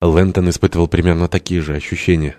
Лэнтон испытывал примерно такие же ощущения.